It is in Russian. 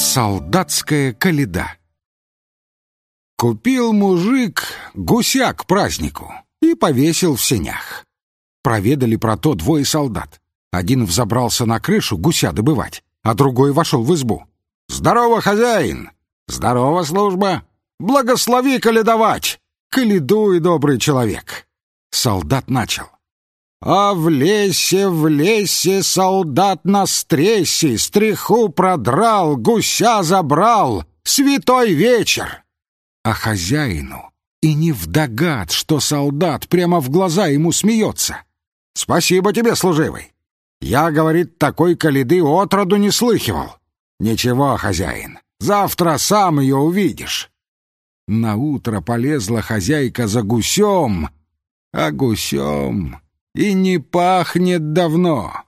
Солдатская коляда Купил мужик гуся к празднику и повесил в сенях. Проведали про то двое солдат. Один взобрался на крышу гуся добывать, а другой вошел в избу. «Здорово, хозяин! Здорово, служба! Благослови каледовать! Каледуй, добрый человек!» Солдат начал. А в лесе, в лесе солдат на стрессе Стриху продрал, гуся забрал. Святой вечер! А хозяину и не вдогад, что солдат прямо в глаза ему смеется. «Спасибо тебе, служивый! Я, говорит, такой каледы отроду не слыхивал. Ничего, хозяин, завтра сам ее увидишь». Наутро полезла хозяйка за гусем, а гусем и не пахнет давно.